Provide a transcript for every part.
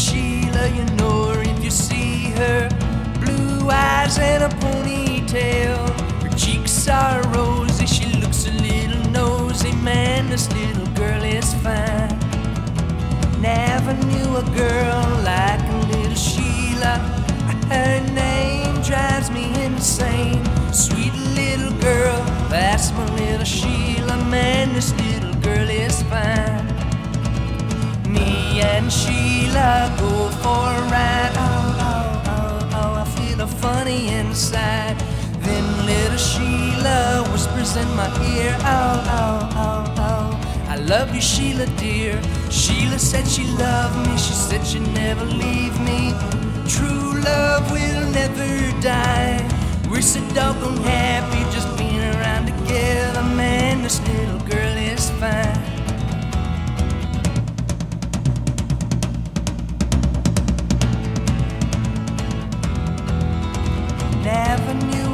Sheila, you know her if you see her. Blue eyes and a ponytail. Her cheeks are rosy, she looks a little nosy. Man, this little girl is fine. Never knew a girl like a little Sheila. Her name drives me insane. Sweet little girl, that's my little Sheila. Man, this little girl is fine. And Sheila go for a ride. Oh, oh, oh, oh, I feel a funny inside. Then little Sheila whispers in my ear. Oh, oh, oh, oh. I love you, Sheila, dear. Sheila said she loved me. She said she'd never leave me. True love will never die. We're so doggone happy just being around together. Man, this little girl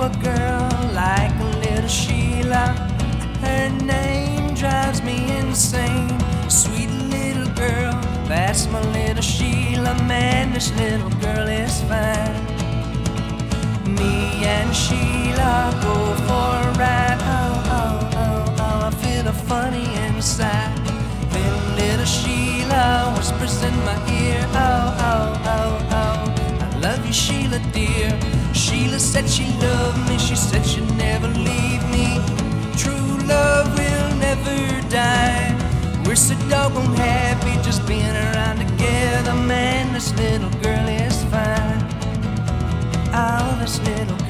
a girl like a little Sheila. Her name drives me insane. Sweet little girl, that's my little Sheila. Man, this little girl is fine. Me and Sheila go for a ride. Oh, oh, oh, oh, I feel a funny inside. Then little Sheila whispers in my ear. Oh, oh, you, Sheila, dear. Sheila said she loved me. She said she'd never leave me. True love will never die. We're so doggone happy just being around together. Man, this little girl is fine. Oh, this little.